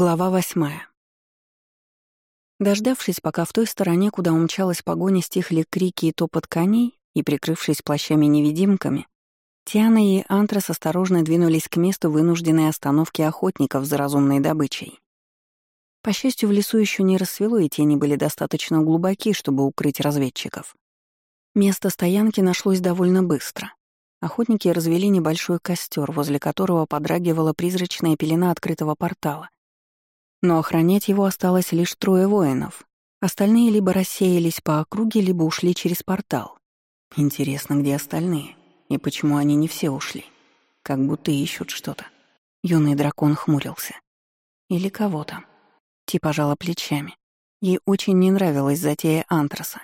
Глава восьмая. Дождавшись, пока в той стороне, куда умчалась погоня, стихли крики и топот коней, и, прикрывшись плащами-невидимками, Тиана и Антрас осторожно двинулись к месту вынужденной остановки охотников за разумной добычей. По счастью, в лесу еще не рассвело, и тени были достаточно глубоки, чтобы укрыть разведчиков. Место стоянки нашлось довольно быстро. Охотники развели небольшой костер, возле которого подрагивала призрачная пелена открытого портала. Но охранять его осталось лишь трое воинов. Остальные либо рассеялись по округе, либо ушли через портал. Интересно, где остальные? И почему они не все ушли? Как будто ищут что-то. Юный дракон хмурился. Или кого-то. Ти пожала плечами. Ей очень не нравилась затея Антраса.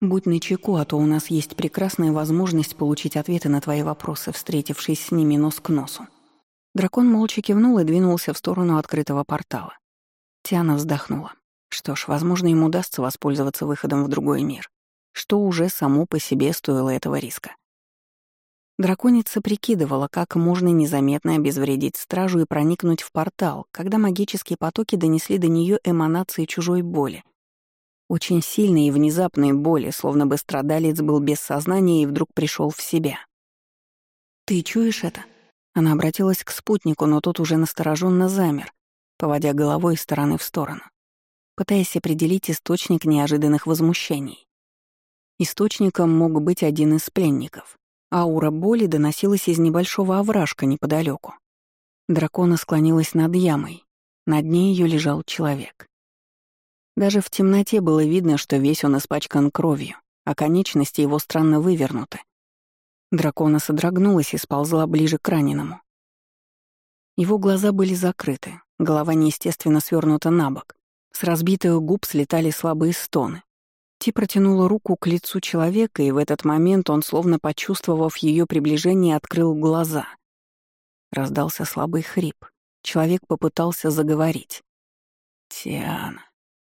Будь начеку, а то у нас есть прекрасная возможность получить ответы на твои вопросы, встретившись с ними нос к носу. Дракон молча кивнул и двинулся в сторону открытого портала. Тиана вздохнула. Что ж, возможно, им удастся воспользоваться выходом в другой мир, что уже само по себе стоило этого риска. Драконица прикидывала, как можно незаметно обезвредить стражу и проникнуть в портал, когда магические потоки донесли до нее эманации чужой боли. Очень сильной и внезапной боли, словно бы страдалец был без сознания и вдруг пришел в себя. «Ты чуешь это?» Она обратилась к спутнику, но тот уже настороженно замер, поводя головой из стороны в сторону, пытаясь определить источник неожиданных возмущений. Источником мог быть один из пленников. Аура боли доносилась из небольшого овражка неподалеку. Дракона склонилась над ямой. На дне ее лежал человек. Даже в темноте было видно, что весь он испачкан кровью, а конечности его странно вывернуты. Дракона содрогнулась и сползла ближе к раненому. Его глаза были закрыты, голова неестественно свернута на бок. С разбитых губ слетали слабые стоны. Ти протянула руку к лицу человека, и в этот момент он, словно почувствовав ее приближение, открыл глаза. Раздался слабый хрип. Человек попытался заговорить. «Тиана,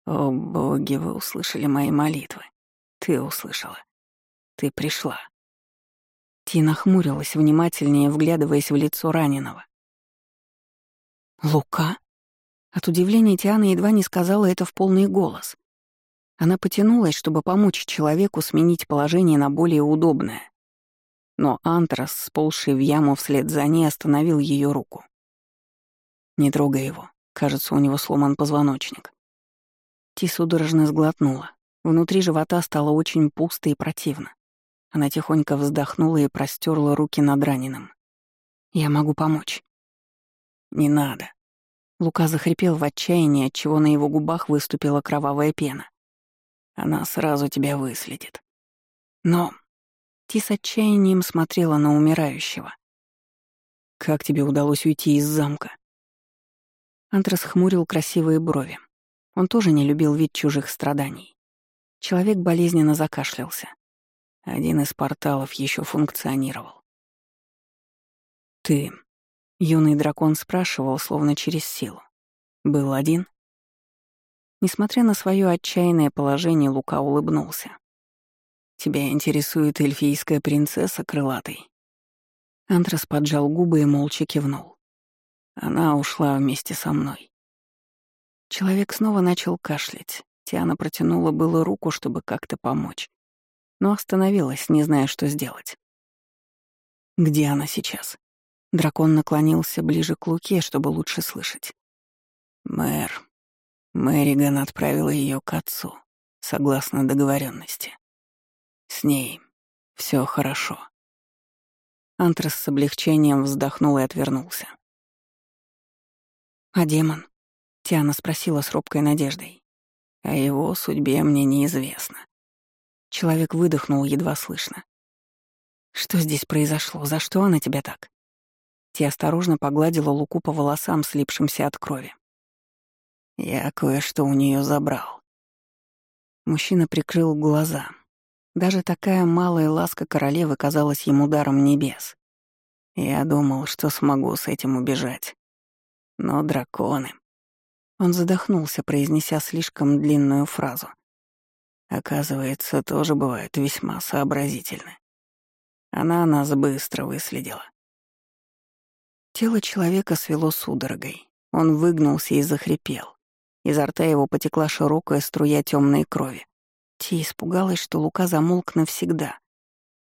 о боги, вы услышали мои молитвы. Ты услышала. Ты пришла». Ти нахмурилась, внимательнее вглядываясь в лицо раненого. «Лука?» От удивления Тиана едва не сказала это в полный голос. Она потянулась, чтобы помочь человеку сменить положение на более удобное. Но Антрас, сползший в яму вслед за ней, остановил ее руку. «Не трогай его. Кажется, у него сломан позвоночник». Ти судорожно сглотнула. Внутри живота стало очень пусто и противно. Она тихонько вздохнула и простерла руки над раненым. «Я могу помочь». «Не надо». Лука захрипел в отчаянии, отчего на его губах выступила кровавая пена. «Она сразу тебя выследит». Но Ти с отчаянием смотрела на умирающего. «Как тебе удалось уйти из замка?» Антрас хмурил красивые брови. Он тоже не любил вид чужих страданий. Человек болезненно закашлялся. Один из порталов еще функционировал. «Ты Юный дракон спрашивал, словно через силу. «Был один?» Несмотря на свое отчаянное положение, Лука улыбнулся. «Тебя интересует эльфийская принцесса крылатой?» Антрас поджал губы и молча кивнул. Она ушла вместе со мной. Человек снова начал кашлять. Тиана протянула было руку, чтобы как-то помочь, но остановилась, не зная, что сделать. «Где она сейчас?» Дракон наклонился ближе к Луке, чтобы лучше слышать. «Мэр, Мэриган отправила ее к отцу, согласно договоренности. С ней все хорошо». Антрас с облегчением вздохнул и отвернулся. «А демон?» — Тиана спросила с робкой надеждой. «О его судьбе мне неизвестно». Человек выдохнул едва слышно. «Что здесь произошло? За что она тебя так?» Ти осторожно погладила Луку по волосам, слипшимся от крови. «Я кое-что у нее забрал». Мужчина прикрыл глаза. Даже такая малая ласка королевы казалась ему даром небес. Я думал, что смогу с этим убежать. Но драконы... Он задохнулся, произнеся слишком длинную фразу. Оказывается, тоже бывают весьма сообразительны. Она нас быстро выследила. Тело человека свело судорогой. Он выгнулся и захрипел. Изо рта его потекла широкая струя темной крови. Ти испугалась, что Лука замолк навсегда.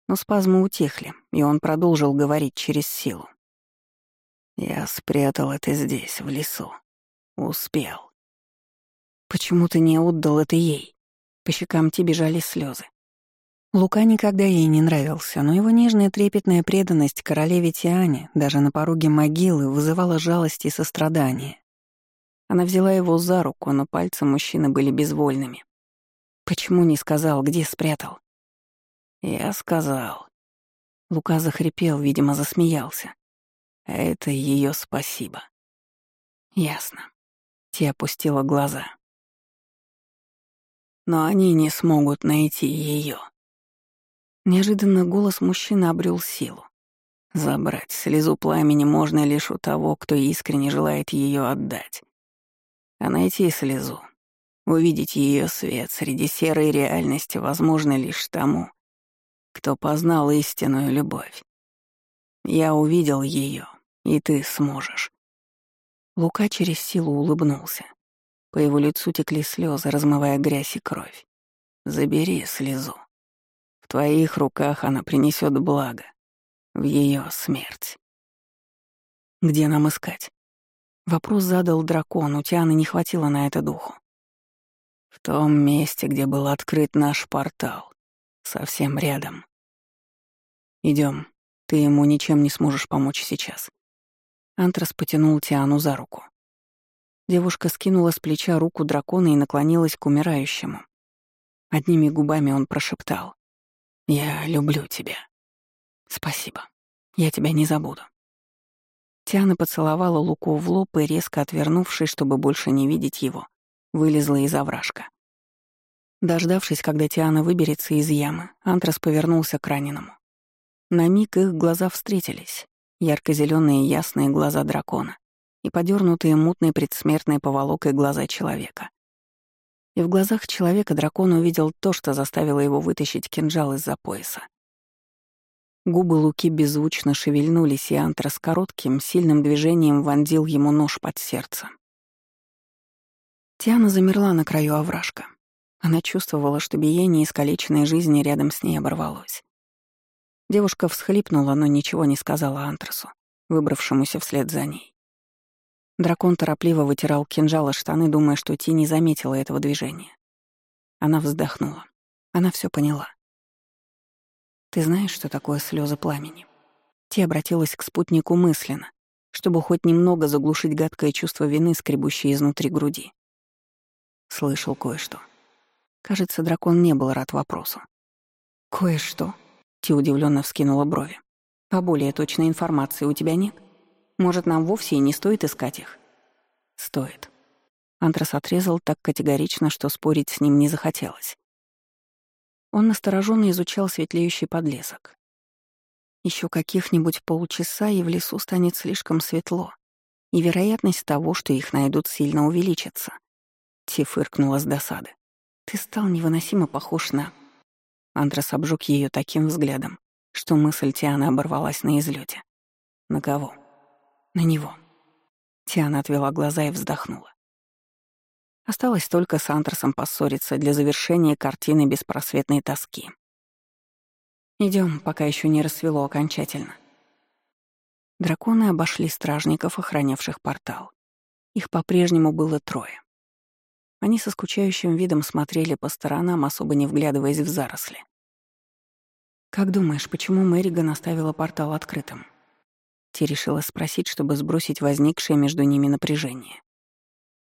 Но спазмы утихли, и он продолжил говорить через силу. «Я спрятал это здесь, в лесу. Успел. Почему ты не отдал это ей?» По щекам Ти бежали слезы. Лука никогда ей не нравился, но его нежная трепетная преданность королеве Тиане даже на пороге могилы вызывала жалость и сострадание. Она взяла его за руку, но пальцы мужчины были безвольными. Почему не сказал, где спрятал? Я сказал. Лука захрипел, видимо, засмеялся. Это ее спасибо. Ясно. Ти опустила глаза. Но они не смогут найти ее. Неожиданно голос мужчины обрел силу. Забрать слезу пламени можно лишь у того, кто искренне желает ее отдать. А найти слезу, увидеть ее свет среди серой реальности возможно лишь тому, кто познал истинную любовь. Я увидел ее, и ты сможешь. Лука через силу улыбнулся. По его лицу текли слезы, размывая грязь и кровь. Забери слезу. Твоих руках она принесет благо. В ее смерть. Где нам искать? Вопрос задал дракон, у Тианы не хватило на это духу. В том месте, где был открыт наш портал. Совсем рядом. Идем. Ты ему ничем не сможешь помочь сейчас. Антрас потянул Тиану за руку. Девушка скинула с плеча руку дракона и наклонилась к умирающему. Одними губами он прошептал. «Я люблю тебя. Спасибо. Я тебя не забуду». Тиана поцеловала Луку в лоб и, резко отвернувшись, чтобы больше не видеть его, вылезла из овражка. Дождавшись, когда Тиана выберется из ямы, Антрас повернулся к раненому. На миг их глаза встретились, ярко зеленые ясные глаза дракона и подернутые мутной предсмертной поволокой глаза человека. И в глазах человека дракон увидел то, что заставило его вытащить кинжал из-за пояса. Губы Луки беззвучно шевельнулись, и Антрас коротким, сильным движением вонзил ему нож под сердце. Тиана замерла на краю овражка. Она чувствовала, что биение искалеченной жизни рядом с ней оборвалось. Девушка всхлипнула, но ничего не сказала Антрасу, выбравшемуся вслед за ней. Дракон торопливо вытирал кинжал о штаны, думая, что Ти не заметила этого движения. Она вздохнула. Она все поняла. Ты знаешь, что такое слезы пламени? Ти обратилась к спутнику мысленно, чтобы хоть немного заглушить гадкое чувство вины, скребущее изнутри груди. Слышал кое-что. Кажется, дракон не был рад вопросу. «Кое-что?» — Ти удивленно вскинула брови. «А более точной информации у тебя нет? Может, нам вовсе и не стоит искать их?» «Стоит». Антрас отрезал так категорично, что спорить с ним не захотелось. Он настороженно изучал светлеющий подлесок. Еще каких-нибудь полчаса, и в лесу станет слишком светло, и вероятность того, что их найдут, сильно увеличится. Ти фыркнула с досады. «Ты стал невыносимо похож на...» Андрес обжег ее таким взглядом, что мысль Тианы оборвалась на излете. «На кого?» «На него». Тиана отвела глаза и вздохнула. Осталось только с Антрасом поссориться для завершения картины беспросветной тоски. Идем, пока еще не рассвело окончательно. Драконы обошли стражников, охранявших портал. Их по-прежнему было трое. Они со скучающим видом смотрели по сторонам, особо не вглядываясь в заросли. «Как думаешь, почему Мэриган оставила портал открытым?» Ти решила спросить, чтобы сбросить возникшее между ними напряжение.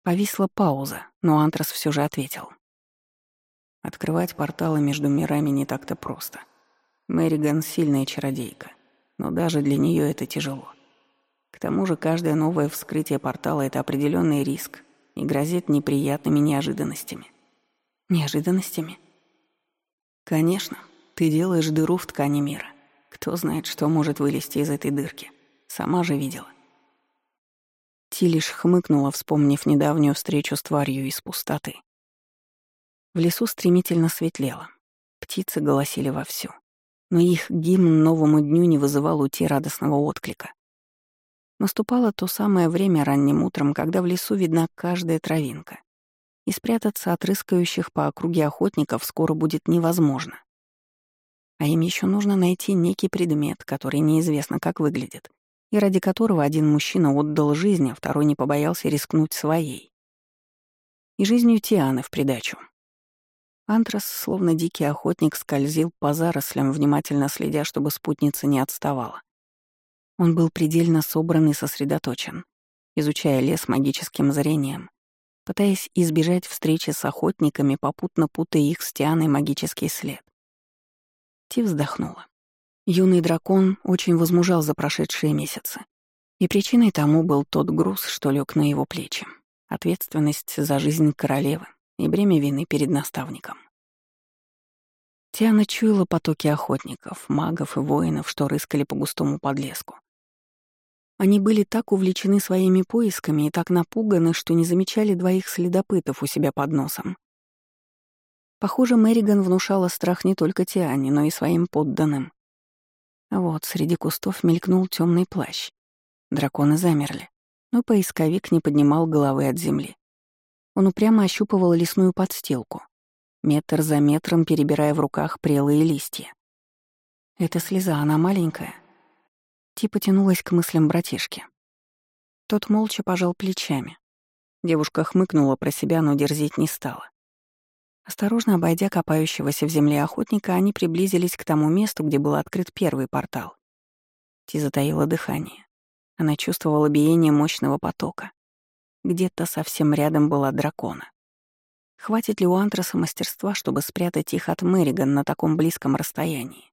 Повисла пауза, но Антрас все же ответил. Открывать порталы между мирами не так-то просто. Мэриган — сильная чародейка, но даже для нее это тяжело. К тому же каждое новое вскрытие портала — это определенный риск и грозит неприятными неожиданностями. Неожиданностями? Конечно, ты делаешь дыру в ткани мира. Кто знает, что может вылезти из этой дырки. Сама же видела. Ти хмыкнула, вспомнив недавнюю встречу с тварью из пустоты. В лесу стремительно светлело. Птицы голосили вовсю. Но их гимн новому дню не вызывал у Ти радостного отклика. Наступало то самое время ранним утром, когда в лесу видна каждая травинка, и спрятаться от рыскающих по округе охотников скоро будет невозможно. А им еще нужно найти некий предмет, который неизвестно как выглядит, и ради которого один мужчина отдал жизнь, а второй не побоялся рискнуть своей. И жизнью Тианы в придачу. Антрас, словно дикий охотник, скользил по зарослям, внимательно следя, чтобы спутница не отставала. Он был предельно собран и сосредоточен, изучая лес магическим зрением, пытаясь избежать встречи с охотниками, попутно путая их с Тианой магический след. Ти вздохнула. Юный дракон очень возмужал за прошедшие месяцы. И причиной тому был тот груз, что лег на его плечи. Ответственность за жизнь королевы и бремя вины перед наставником. Тиана чуяла потоки охотников, магов и воинов, что рыскали по густому подлеску. Они были так увлечены своими поисками и так напуганы, что не замечали двоих следопытов у себя под носом. Похоже, Мэриган внушала страх не только Тиане, но и своим подданным. Вот среди кустов мелькнул темный плащ. Драконы замерли, но поисковик не поднимал головы от земли. Он упрямо ощупывал лесную подстилку, метр за метром перебирая в руках прелые листья. «Это слеза, она маленькая». Ти потянулась к мыслям братишки. Тот молча пожал плечами. Девушка хмыкнула про себя, но дерзить не стала. Осторожно обойдя копающегося в земле охотника, они приблизились к тому месту, где был открыт первый портал. Ти затаила дыхание. Она чувствовала биение мощного потока. Где-то совсем рядом была дракона. Хватит ли у Антраса мастерства, чтобы спрятать их от Мэриган на таком близком расстоянии?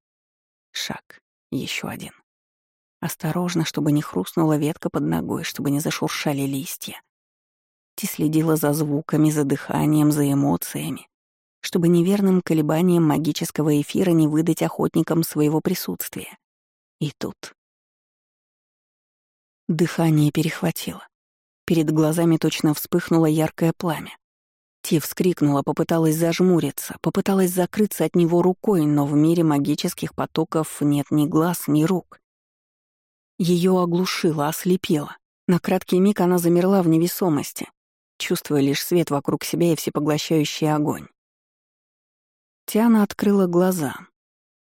Шаг. еще один. Осторожно, чтобы не хрустнула ветка под ногой, чтобы не зашуршали листья. Ти следила за звуками, за дыханием, за эмоциями чтобы неверным колебанием магического эфира не выдать охотникам своего присутствия. И тут... Дыхание перехватило. Перед глазами точно вспыхнуло яркое пламя. Ти вскрикнула, попыталась зажмуриться, попыталась закрыться от него рукой, но в мире магических потоков нет ни глаз, ни рук. Ее оглушило, ослепило. На краткий миг она замерла в невесомости, чувствуя лишь свет вокруг себя и всепоглощающий огонь. Тиана открыла глаза.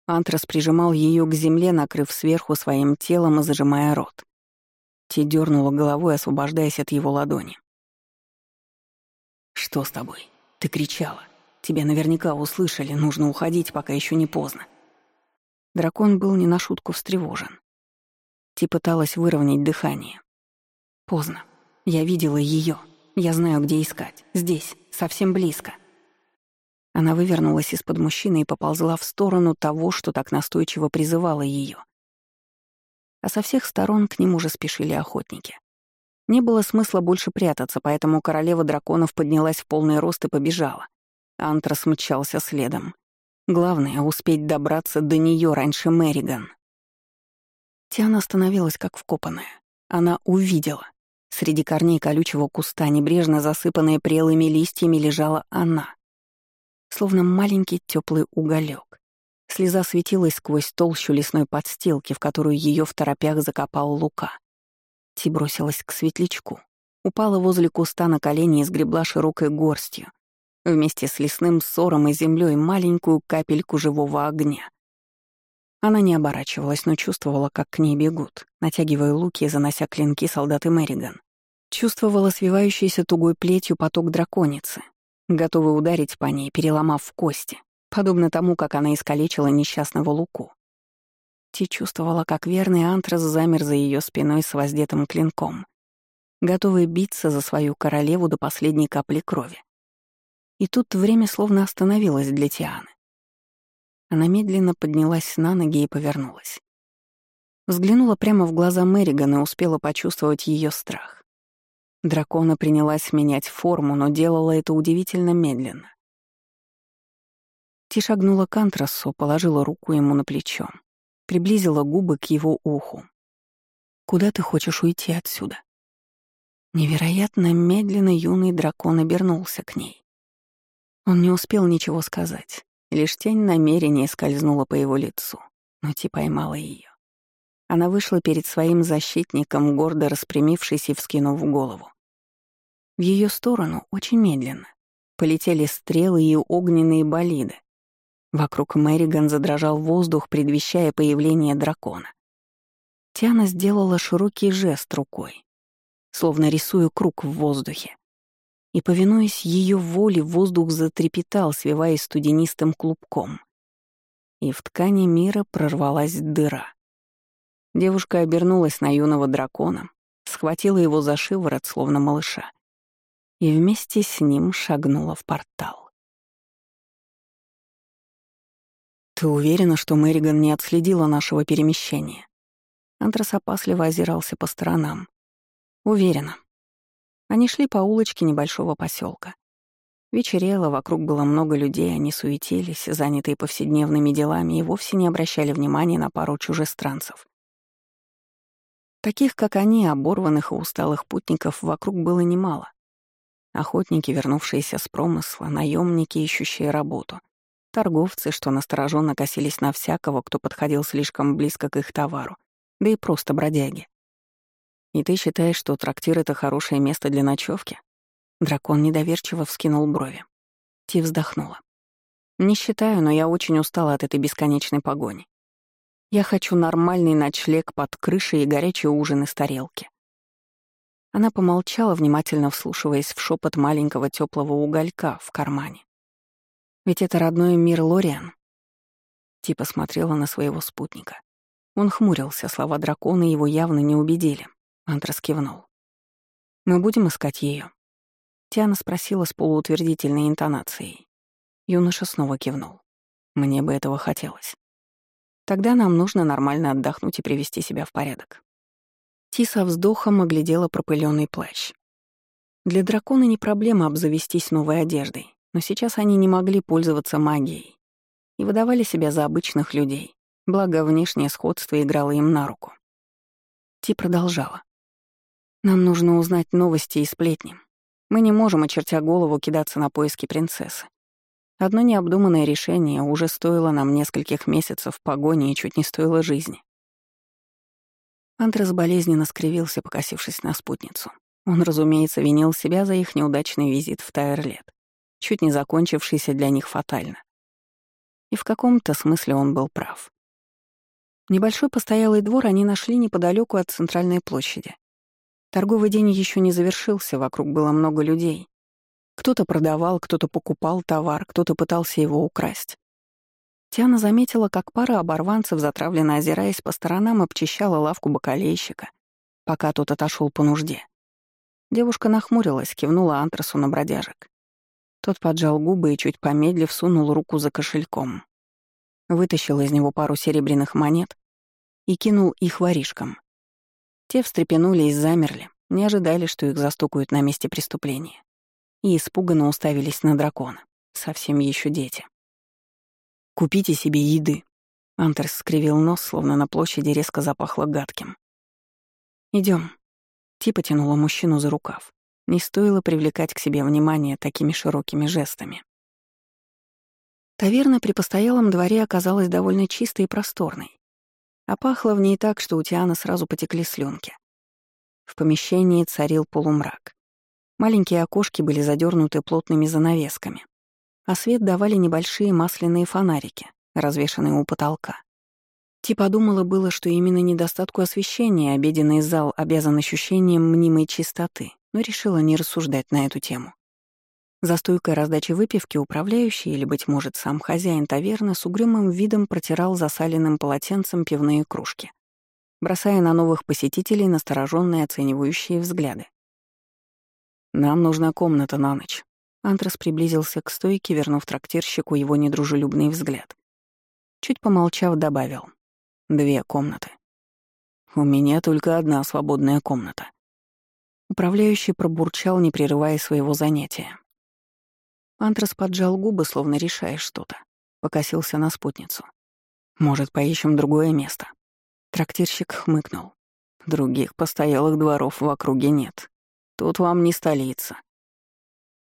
Антрас прижимал ее к земле, накрыв сверху своим телом и зажимая рот. Ти дернула головой, освобождаясь от его ладони. «Что с тобой? Ты кричала. Тебя наверняка услышали, нужно уходить, пока еще не поздно». Дракон был не на шутку встревожен. Ти пыталась выровнять дыхание. «Поздно. Я видела ее. Я знаю, где искать. Здесь, совсем близко». Она вывернулась из-под мужчины и поползла в сторону того, что так настойчиво призывало ее. А со всех сторон к ним уже спешили охотники. Не было смысла больше прятаться, поэтому королева драконов поднялась в полный рост и побежала. Антрас мчался следом. Главное — успеть добраться до нее раньше Мэриган. Тиана остановилась как вкопанная. Она увидела. Среди корней колючего куста, небрежно засыпанная прелыми листьями, лежала она словно маленький теплый уголек. Слеза светилась сквозь толщу лесной подстилки, в которую ее в торопях закопал Лука. Ти бросилась к светлячку, упала возле куста на колени и сгребла широкой горстью, вместе с лесным ссором и землей маленькую капельку живого огня. Она не оборачивалась, но чувствовала, как к ней бегут, натягивая луки и занося клинки солдаты Мэриган. Чувствовала свивающийся тугой плетью поток драконицы, готовый ударить по ней, переломав в кости, подобно тому, как она искалечила несчастного Луку. Ти чувствовала, как верный антрас замер за ее спиной с воздетым клинком, готовый биться за свою королеву до последней капли крови. И тут время словно остановилось для Тианы. Она медленно поднялась на ноги и повернулась. Взглянула прямо в глаза Мэриган и успела почувствовать ее страх. Дракона принялась менять форму, но делала это удивительно медленно. Ти шагнула к антрасу, положила руку ему на плечо, приблизила губы к его уху. «Куда ты хочешь уйти отсюда?» Невероятно медленно юный дракон обернулся к ней. Он не успел ничего сказать, лишь тень намерения скользнула по его лицу, но Ти поймала ее. Она вышла перед своим защитником, гордо распрямившись и вскинув голову. В ее сторону очень медленно полетели стрелы и огненные болиды. Вокруг Мэриган задрожал воздух, предвещая появление дракона. Тиана сделала широкий жест рукой, словно рисуя круг в воздухе. И, повинуясь ее воле, воздух затрепетал, свиваясь студенистым клубком. И в ткани мира прорвалась дыра. Девушка обернулась на юного дракона, схватила его за шиворот, словно малыша, и вместе с ним шагнула в портал. «Ты уверена, что Мэриган не отследила нашего перемещения?» Антрас опасливо озирался по сторонам. «Уверена». Они шли по улочке небольшого поселка. Вечерело, вокруг было много людей, они суетились, занятые повседневными делами, и вовсе не обращали внимания на пару чужестранцев. Таких, как они, оборванных и усталых путников, вокруг было немало. Охотники, вернувшиеся с промысла, наемники, ищущие работу — Торговцы, что настороженно косились на всякого, кто подходил слишком близко к их товару, да и просто бродяги. «И ты считаешь, что трактир — это хорошее место для ночевки? Дракон недоверчиво вскинул брови. Ти вздохнула. «Не считаю, но я очень устала от этой бесконечной погони. Я хочу нормальный ночлег под крышей и горячий ужин из тарелки». Она помолчала, внимательно вслушиваясь в шепот маленького теплого уголька в кармане. Ведь это родной мир Лориан. Типа смотрела на своего спутника. Он хмурился, слова дракона его явно не убедили. Антрас кивнул. «Мы будем искать ее. Тиана спросила с полуутвердительной интонацией. Юноша снова кивнул. «Мне бы этого хотелось. Тогда нам нужно нормально отдохнуть и привести себя в порядок». Ти со вздохом оглядела пропыленный плащ. Для дракона не проблема обзавестись новой одеждой. Но сейчас они не могли пользоваться магией и выдавали себя за обычных людей, благо внешнее сходство играло им на руку. Ти продолжала. «Нам нужно узнать новости и сплетни. Мы не можем, очертя голову, кидаться на поиски принцессы. Одно необдуманное решение уже стоило нам нескольких месяцев погони и чуть не стоило жизни. Антрас болезненно скривился, покосившись на спутницу. Он, разумеется, винил себя за их неудачный визит в Тайрлет чуть не закончившийся для них фатально. И в каком-то смысле он был прав. Небольшой постоялый двор они нашли неподалеку от центральной площади. Торговый день еще не завершился, вокруг было много людей. Кто-то продавал, кто-то покупал товар, кто-то пытался его украсть. Тиана заметила, как пара оборванцев, затравленно озираясь по сторонам, обчищала лавку бакалейщика, пока тот отошел по нужде. Девушка нахмурилась, кивнула антрасу на бродяжек. Тот поджал губы и, чуть помедлив, сунул руку за кошельком. Вытащил из него пару серебряных монет и кинул их воришкам. Те встрепенулись, замерли, не ожидали, что их застукают на месте преступления. И испуганно уставились на дракона. Совсем еще дети. «Купите себе еды», — Антерс скривил нос, словно на площади резко запахло гадким. Идем. Ти потянула мужчину за рукав. Не стоило привлекать к себе внимание такими широкими жестами. Таверна при постоялом дворе оказалась довольно чистой и просторной, а пахло в ней так, что у Тиана сразу потекли слюнки. В помещении царил полумрак. Маленькие окошки были задернуты плотными занавесками, а свет давали небольшие масляные фонарики, развешанные у потолка. Ти подумала было, что именно недостатку освещения обеденный зал обязан ощущением мнимой чистоты, но решила не рассуждать на эту тему. За стойкой раздачи выпивки управляющий или, быть может, сам хозяин таверны с угрюмым видом протирал засаленным полотенцем пивные кружки, бросая на новых посетителей настороженные оценивающие взгляды. «Нам нужна комната на ночь». Антрас приблизился к стойке, вернув трактирщику его недружелюбный взгляд. Чуть помолчав, добавил. «Две комнаты. У меня только одна свободная комната. Управляющий пробурчал, не прерывая своего занятия. Антрас поджал губы, словно решая что-то. Покосился на спутницу. «Может, поищем другое место?» Трактирщик хмыкнул. «Других постоялых дворов в округе нет. Тут вам не столица».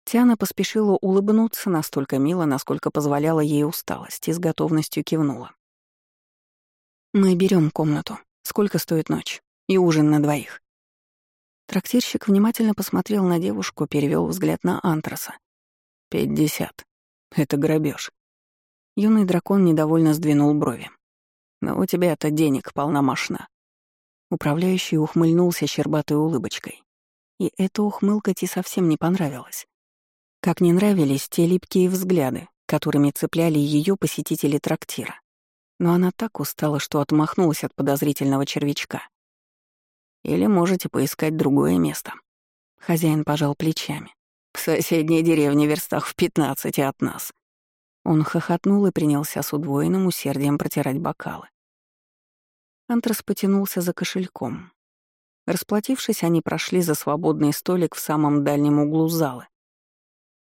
Тиана поспешила улыбнуться настолько мило, насколько позволяла ей усталость, и с готовностью кивнула. «Мы берем комнату», — Сколько стоит ночь? И ужин на двоих?» Трактирщик внимательно посмотрел на девушку, перевел взгляд на Антраса. «Пятьдесят. Это грабеж. Юный дракон недовольно сдвинул брови. «Но у тебя-то денег полномашна». Управляющий ухмыльнулся щербатой улыбочкой. И эта ухмылка Ти совсем не понравилась. Как не нравились те липкие взгляды, которыми цепляли ее посетители трактира. Но она так устала, что отмахнулась от подозрительного червячка. Или можете поискать другое место. Хозяин пожал плечами. В соседней деревне верстах в пятнадцати от нас. Он хохотнул и принялся с удвоенным усердием протирать бокалы. Антрас потянулся за кошельком. Расплатившись, они прошли за свободный столик в самом дальнем углу зала.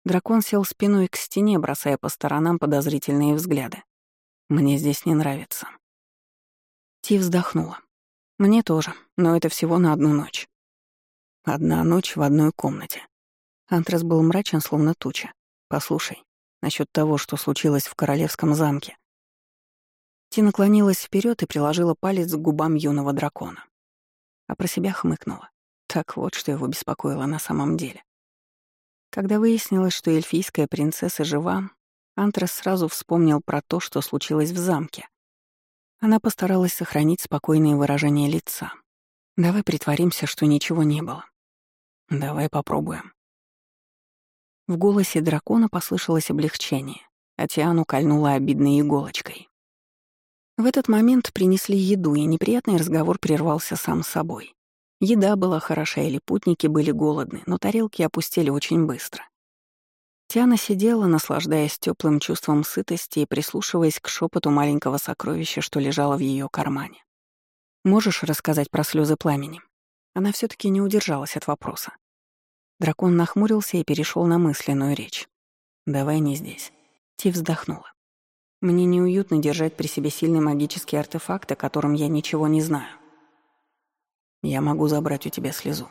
Дракон сел спиной к стене, бросая по сторонам подозрительные взгляды. «Мне здесь не нравится». Ти вздохнула. «Мне тоже, но это всего на одну ночь». Одна ночь в одной комнате. Антрас был мрачен, словно туча. «Послушай, насчет того, что случилось в королевском замке». Ти наклонилась вперед и приложила палец к губам юного дракона. А про себя хмыкнула. Так вот, что его беспокоило на самом деле. Когда выяснилось, что эльфийская принцесса жива, Антрас сразу вспомнил про то, что случилось в замке. Она постаралась сохранить спокойное выражение лица. «Давай притворимся, что ничего не было. Давай попробуем». В голосе дракона послышалось облегчение, а Тиану кольнула обидной иголочкой. В этот момент принесли еду, и неприятный разговор прервался сам собой. Еда была хороша или путники были голодны, но тарелки опустили очень быстро. Тиана сидела, наслаждаясь теплым чувством сытости и прислушиваясь к шепоту маленького сокровища, что лежало в ее кармане. «Можешь рассказать про слезы пламени?» Она все таки не удержалась от вопроса. Дракон нахмурился и перешел на мысленную речь. «Давай не здесь». Ти вздохнула. «Мне неуютно держать при себе сильный магический артефакт, о котором я ничего не знаю. Я могу забрать у тебя слезу».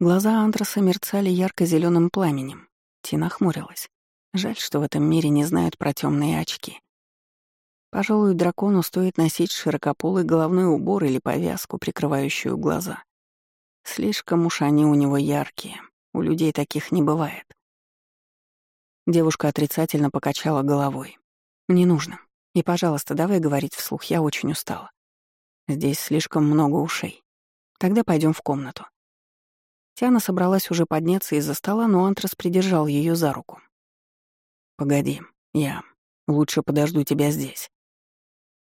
Глаза Антраса мерцали ярко зеленым пламенем. Тина хмурилась. Жаль, что в этом мире не знают про темные очки. Пожалуй, дракону стоит носить широкополый головной убор или повязку, прикрывающую глаза. Слишком уж они у него яркие. У людей таких не бывает. Девушка отрицательно покачала головой. «Не нужно. И, пожалуйста, давай говорить вслух, я очень устала. Здесь слишком много ушей. Тогда пойдем в комнату». Тиана собралась уже подняться из-за стола, но Антрас придержал ее за руку. «Погоди, я лучше подожду тебя здесь».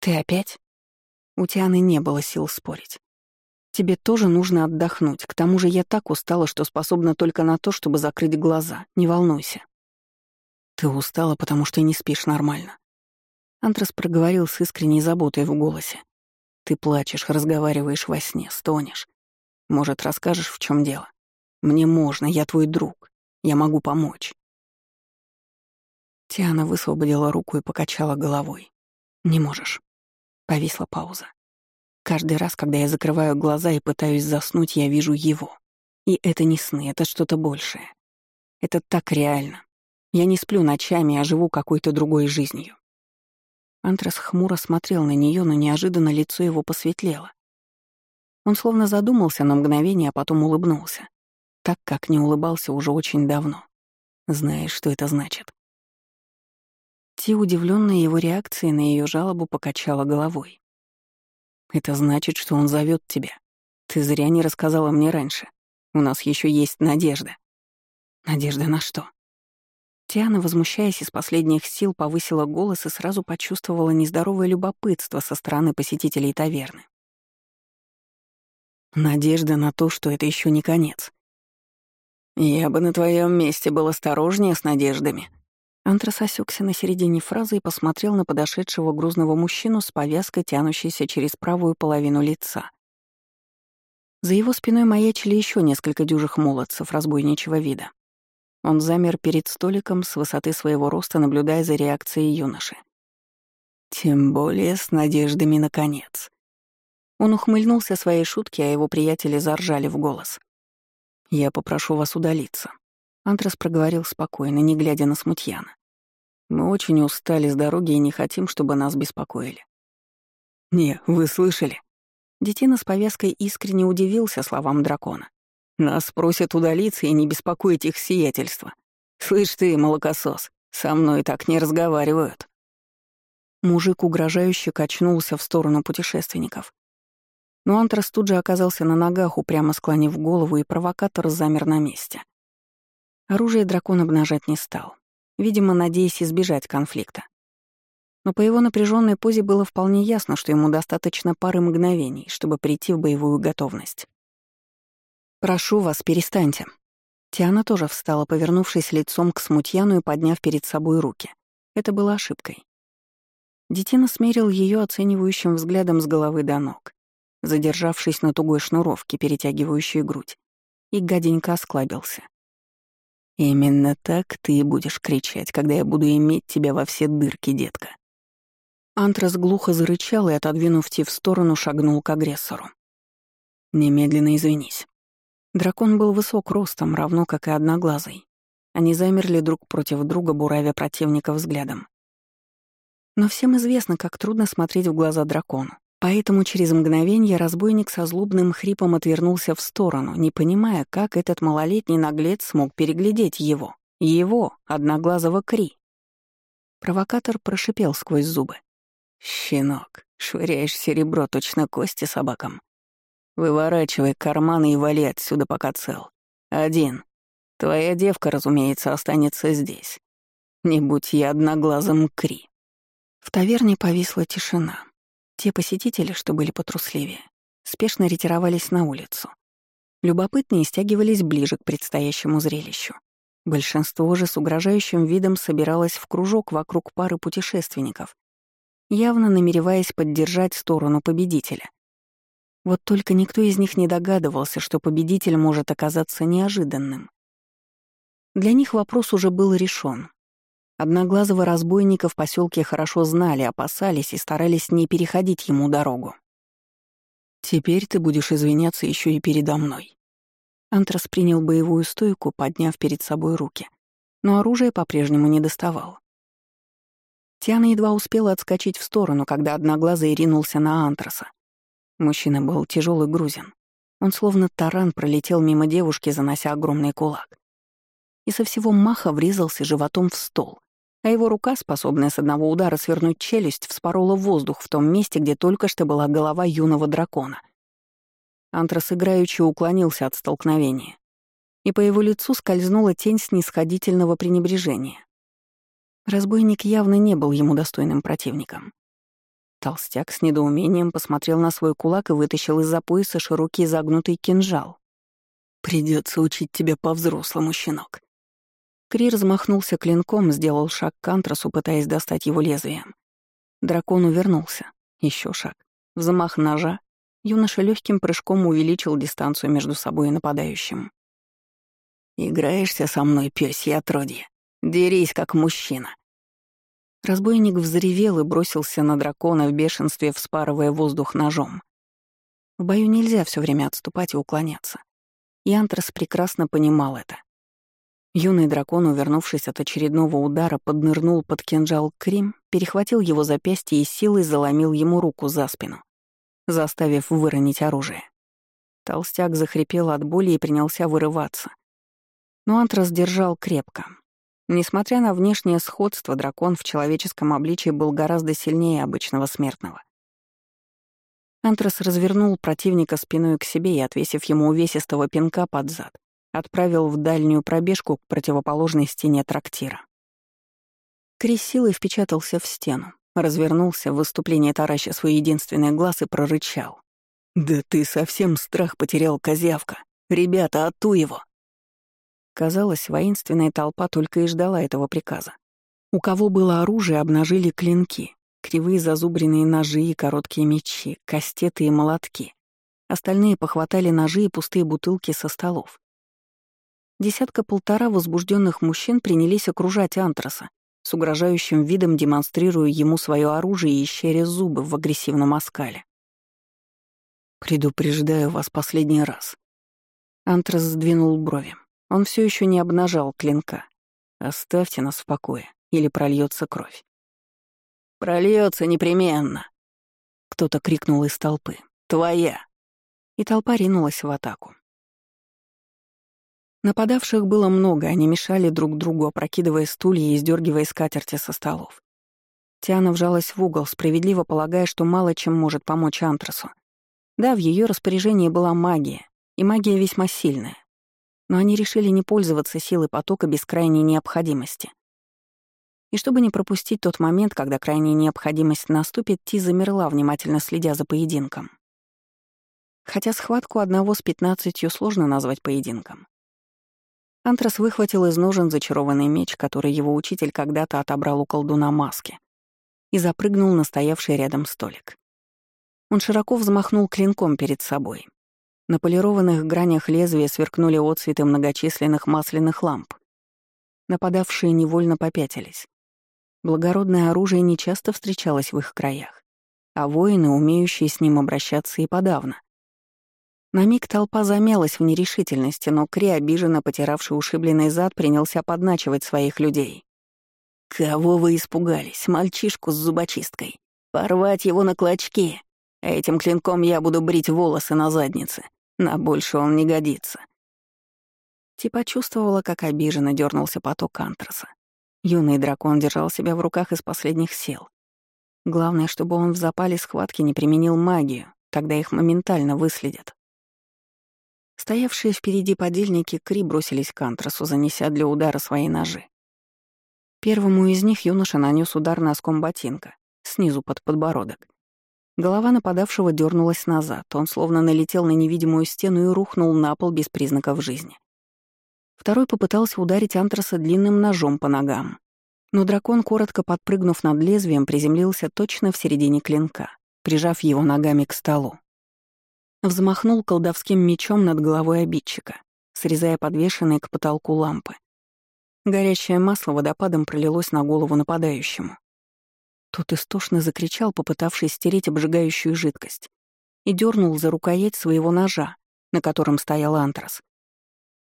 «Ты опять?» У Тианы не было сил спорить. «Тебе тоже нужно отдохнуть. К тому же я так устала, что способна только на то, чтобы закрыть глаза. Не волнуйся». «Ты устала, потому что не спишь нормально». Антрас проговорил с искренней заботой в голосе. Ты плачешь, разговариваешь во сне, стонешь. Может, расскажешь, в чем дело? Мне можно, я твой друг. Я могу помочь. Тиана высвободила руку и покачала головой. «Не можешь». Повисла пауза. Каждый раз, когда я закрываю глаза и пытаюсь заснуть, я вижу его. И это не сны, это что-то большее. Это так реально. Я не сплю ночами, а живу какой-то другой жизнью. Антрас хмуро смотрел на нее, но неожиданно лицо его посветлело. Он словно задумался на мгновение, а потом улыбнулся. Так, как не улыбался уже очень давно. Знаешь, что это значит? Ти, удивленная его реакцией на ее жалобу, покачала головой. «Это значит, что он зовет тебя. Ты зря не рассказала мне раньше. У нас еще есть надежда». «Надежда на что?» Тиана, возмущаясь из последних сил, повысила голос и сразу почувствовала нездоровое любопытство со стороны посетителей таверны. Надежда на то, что это еще не конец. «Я бы на твоем месте был осторожнее с надеждами». Антрас осекся на середине фразы и посмотрел на подошедшего грузного мужчину с повязкой, тянущейся через правую половину лица. За его спиной маячили еще несколько дюжих молодцев разбойничего вида. Он замер перед столиком с высоты своего роста, наблюдая за реакцией юноши. Тем более с надеждами на конец. Он ухмыльнулся своей шутке, а его приятели заржали в голос. «Я попрошу вас удалиться», — Антрас проговорил спокойно, не глядя на смутьяна. «Мы очень устали с дороги и не хотим, чтобы нас беспокоили». «Не, вы слышали?» Детина с повязкой искренне удивился словам дракона. «Нас просят удалиться и не беспокоить их сиятельство. Слышь ты, молокосос, со мной так не разговаривают». Мужик угрожающе качнулся в сторону путешественников. Но Антрас тут же оказался на ногах, упрямо склонив голову, и провокатор замер на месте. Оружие дракон обнажать не стал, видимо, надеясь избежать конфликта. Но по его напряженной позе было вполне ясно, что ему достаточно пары мгновений, чтобы прийти в боевую готовность. «Прошу вас, перестаньте». Тиана тоже встала, повернувшись лицом к смутьяну и подняв перед собой руки. Это было ошибкой. Детина смерил ее оценивающим взглядом с головы до ног, задержавшись на тугой шнуровке, перетягивающей грудь, и гаденько осклабился. «Именно так ты и будешь кричать, когда я буду иметь тебя во все дырки, детка». Антрас глухо зарычал и, отодвинув Ти в сторону, шагнул к агрессору. «Немедленно извинись». Дракон был высок ростом, равно как и одноглазый. Они замерли друг против друга, буравя противника взглядом. Но всем известно, как трудно смотреть в глаза дракону. Поэтому через мгновение разбойник со злобным хрипом отвернулся в сторону, не понимая, как этот малолетний наглец смог переглядеть его, его, одноглазого Кри. Провокатор прошипел сквозь зубы. «Щенок, швыряешь серебро точно кости собакам. Выворачивай карманы и вали отсюда, пока цел. Один. Твоя девка, разумеется, останется здесь. Не будь я одноглазым Кри». В таверне повисла тишина. Те посетители, что были потрусливее, спешно ретировались на улицу. Любопытные стягивались ближе к предстоящему зрелищу. Большинство же с угрожающим видом собиралось в кружок вокруг пары путешественников, явно намереваясь поддержать сторону победителя. Вот только никто из них не догадывался, что победитель может оказаться неожиданным. Для них вопрос уже был решен. Одноглазого разбойника в поселке хорошо знали, опасались и старались не переходить ему дорогу. «Теперь ты будешь извиняться еще и передо мной». Антрас принял боевую стойку, подняв перед собой руки, но оружие по-прежнему не доставал. Тиана едва успела отскочить в сторону, когда одноглазый ринулся на Антраса. Мужчина был тяжелый грузин. Он словно таран пролетел мимо девушки, занося огромный кулак. И со всего маха врезался животом в стол, а его рука, способная с одного удара свернуть челюсть, вспорола воздух в том месте, где только что была голова юного дракона. Антрас играючи уклонился от столкновения, и по его лицу скользнула тень снисходительного пренебрежения. Разбойник явно не был ему достойным противником. Толстяк с недоумением посмотрел на свой кулак и вытащил из-за пояса широкий загнутый кинжал. «Придется учить тебя по-взрослому, щенок», Кри размахнулся клинком, сделал шаг к Антрасу, пытаясь достать его лезвием. Дракон увернулся. Еще шаг. Взмах ножа. Юноша легким прыжком увеличил дистанцию между собой и нападающим. «Играешься со мной, пёсье отродье? Дерись, как мужчина!» Разбойник взревел и бросился на дракона в бешенстве, вспарывая воздух ножом. В бою нельзя все время отступать и уклоняться. И Антрас прекрасно понимал это. Юный дракон, увернувшись от очередного удара, поднырнул под кинжал Крим, перехватил его запястье и силой заломил ему руку за спину, заставив выронить оружие. Толстяк захрипел от боли и принялся вырываться. Но Антрас держал крепко. Несмотря на внешнее сходство, дракон в человеческом обличии был гораздо сильнее обычного смертного. Антрас развернул противника спиной к себе и, отвесив ему увесистого пинка под зад, отправил в дальнюю пробежку к противоположной стене трактира. Крис силой впечатался в стену, развернулся в выступлении тараща свой единственный глаз и прорычал. «Да ты совсем страх потерял, козявка! Ребята, ату его!» Казалось, воинственная толпа только и ждала этого приказа. У кого было оружие, обнажили клинки, кривые зазубренные ножи и короткие мечи, кастеты и молотки. Остальные похватали ножи и пустые бутылки со столов. Десятка-полтора возбужденных мужчин принялись окружать Антраса, с угрожающим видом демонстрируя ему свое оружие и щеря зубы в агрессивном оскале. «Предупреждаю вас последний раз». Антрас сдвинул брови. Он все еще не обнажал клинка. «Оставьте нас в покое, или прольется кровь». «Прольется непременно!» Кто-то крикнул из толпы, твоя!» И толпа ринулась в атаку. Нападавших было много, они мешали друг другу, опрокидывая стулья и сдергивая скатерти со столов. Тиана вжалась в угол, справедливо полагая, что мало чем может помочь Антрасу. Да, в ее распоряжении была магия, и магия весьма сильная. Но они решили не пользоваться силой потока без крайней необходимости. И чтобы не пропустить тот момент, когда крайняя необходимость наступит, Ти замерла, внимательно следя за поединком. Хотя схватку одного с пятнадцатью сложно назвать поединком. Антрас выхватил из ножен зачарованный меч, который его учитель когда-то отобрал у колдуна маски, и запрыгнул на стоявший рядом столик. Он широко взмахнул клинком перед собой. На полированных гранях лезвия сверкнули отцветы многочисленных масляных ламп. Нападавшие невольно попятились. Благородное оружие нечасто встречалось в их краях, а воины, умеющие с ним обращаться и подавно. На миг толпа замялась в нерешительности, но Кри, обиженно потиравший ушибленный зад, принялся подначивать своих людей. «Кого вы испугались? Мальчишку с зубочисткой. Порвать его на клочки. Этим клинком я буду брить волосы на заднице. На больше он не годится». Ти почувствовала, как обиженно дернулся поток Антраса. Юный дракон держал себя в руках из последних сил. Главное, чтобы он в запале схватки не применил магию, тогда их моментально выследят. Стоявшие впереди подельники Кри бросились к Антрасу, занеся для удара свои ножи. Первому из них юноша нанес удар носком ботинка, снизу под подбородок. Голова нападавшего дернулась назад, он словно налетел на невидимую стену и рухнул на пол без признаков жизни. Второй попытался ударить Антраса длинным ножом по ногам. Но дракон, коротко подпрыгнув над лезвием, приземлился точно в середине клинка, прижав его ногами к столу. Взмахнул колдовским мечом над головой обидчика, срезая подвешенные к потолку лампы. Горящее масло водопадом пролилось на голову нападающему. Тот истошно закричал, попытавшись стереть обжигающую жидкость, и дернул за рукоять своего ножа, на котором стоял антрас.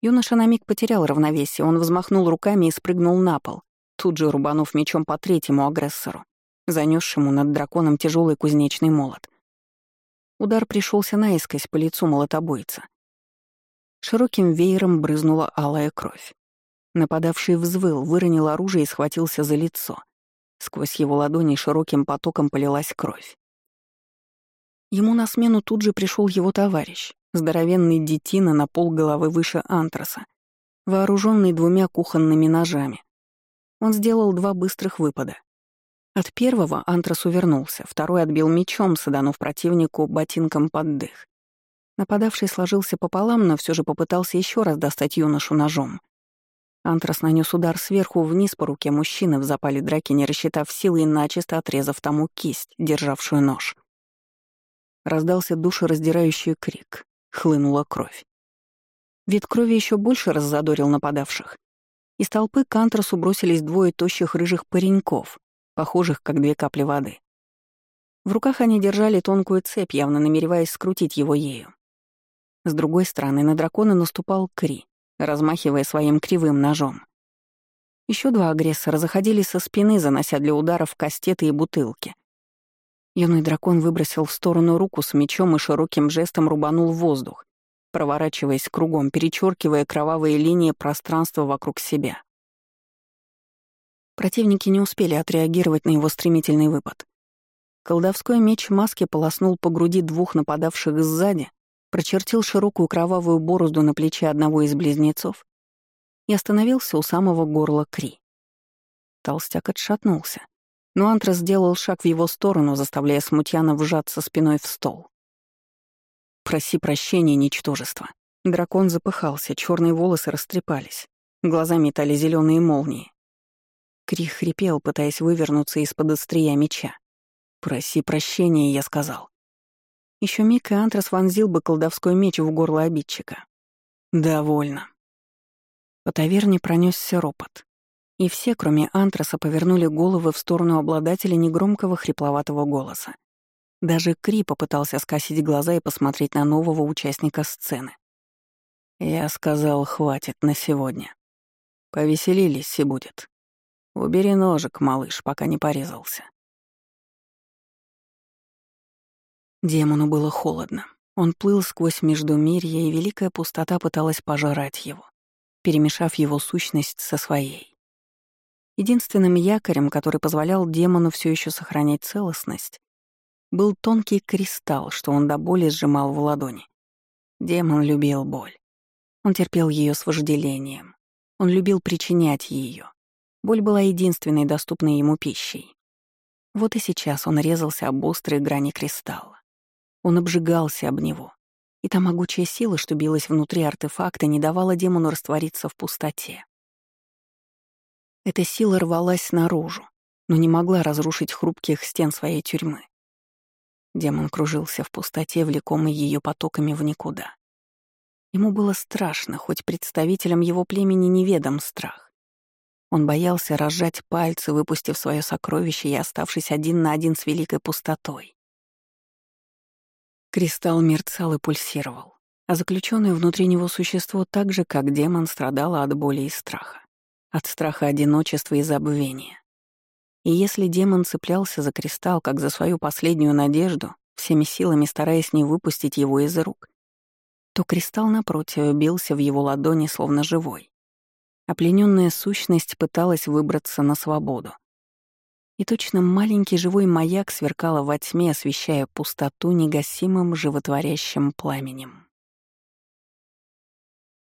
Юноша на миг потерял равновесие, он взмахнул руками и спрыгнул на пол, тут же рубанув мечом по третьему агрессору, занесшему над драконом тяжелый кузнечный молот. Удар пришелся наискось по лицу молотобойца. Широким веером брызнула алая кровь. Нападавший взвыл, выронил оружие и схватился за лицо. Сквозь его ладони широким потоком полилась кровь. Ему на смену тут же пришел его товарищ, здоровенный детина на пол головы выше антраса, вооруженный двумя кухонными ножами. Он сделал два быстрых выпада. От первого Антрас увернулся, второй отбил мечом, саданув противнику ботинком под дых. Нападавший сложился пополам, но все же попытался еще раз достать юношу ножом. Антрас нанес удар сверху вниз по руке мужчины в запале драки, не рассчитав силы и начисто отрезав тому кисть, державшую нож. Раздался душераздирающий крик. Хлынула кровь. Вид крови еще больше раззадорил нападавших. Из толпы к Антрасу бросились двое тощих рыжих пареньков, похожих как две капли воды. В руках они держали тонкую цепь, явно намереваясь скрутить его ею. С другой стороны, на дракона наступал Кри, размахивая своим кривым ножом. Еще два агрессора заходили со спины, занося для ударов кастеты и бутылки. Юный дракон выбросил в сторону руку с мечом и широким жестом рубанул в воздух, проворачиваясь кругом, перечеркивая кровавые линии пространства вокруг себя. Противники не успели отреагировать на его стремительный выпад. Колдовской меч маски полоснул по груди двух нападавших сзади, прочертил широкую кровавую борозду на плече одного из близнецов и остановился у самого горла Кри. Толстяк отшатнулся, но Антрас сделал шаг в его сторону, заставляя смутьяна вжаться спиной в стол. «Проси прощения, ничтожество». Дракон запыхался, черные волосы растрепались, глаза метали зеленые молнии. Крих хрипел, пытаясь вывернуться из-под острия меча. «Проси прощения», — я сказал. Еще миг и Антрас вонзил бы колдовской меч в горло обидчика. «Довольно». По таверне пронесся ропот. И все, кроме Антраса, повернули головы в сторону обладателя негромкого хрипловатого голоса. Даже Кри попытался скосить глаза и посмотреть на нового участника сцены. Я сказал, хватит на сегодня. Повеселились и будет. Убери ножик, малыш, пока не порезался. Демону было холодно. Он плыл сквозь Междумирье, и великая пустота пыталась пожрать его, перемешав его сущность со своей. Единственным якорем, который позволял демону все еще сохранять целостность, был тонкий кристалл, что он до боли сжимал в ладони. Демон любил боль. Он терпел ее с вожделением. Он любил причинять ее. Боль была единственной доступной ему пищей. Вот и сейчас он резался об острые грани кристалла. Он обжигался об него. И та могучая сила, что билась внутри артефакта, не давала демону раствориться в пустоте. Эта сила рвалась наружу, но не могла разрушить хрупких стен своей тюрьмы. Демон кружился в пустоте, влекомый ее потоками в никуда. Ему было страшно, хоть представителям его племени неведом страх. Он боялся разжать пальцы, выпустив свое сокровище и оставшись один на один с великой пустотой. Кристалл мерцал и пульсировал, а заключенное внутри него существо так же, как демон, страдало от боли и страха от страха одиночества и забвения. И если демон цеплялся за кристалл, как за свою последнюю надежду, всеми силами стараясь не выпустить его из рук, то кристалл напротив бился в его ладони словно живой. Оплененная сущность пыталась выбраться на свободу. И точно маленький живой маяк сверкала во тьме, освещая пустоту негасимым животворящим пламенем.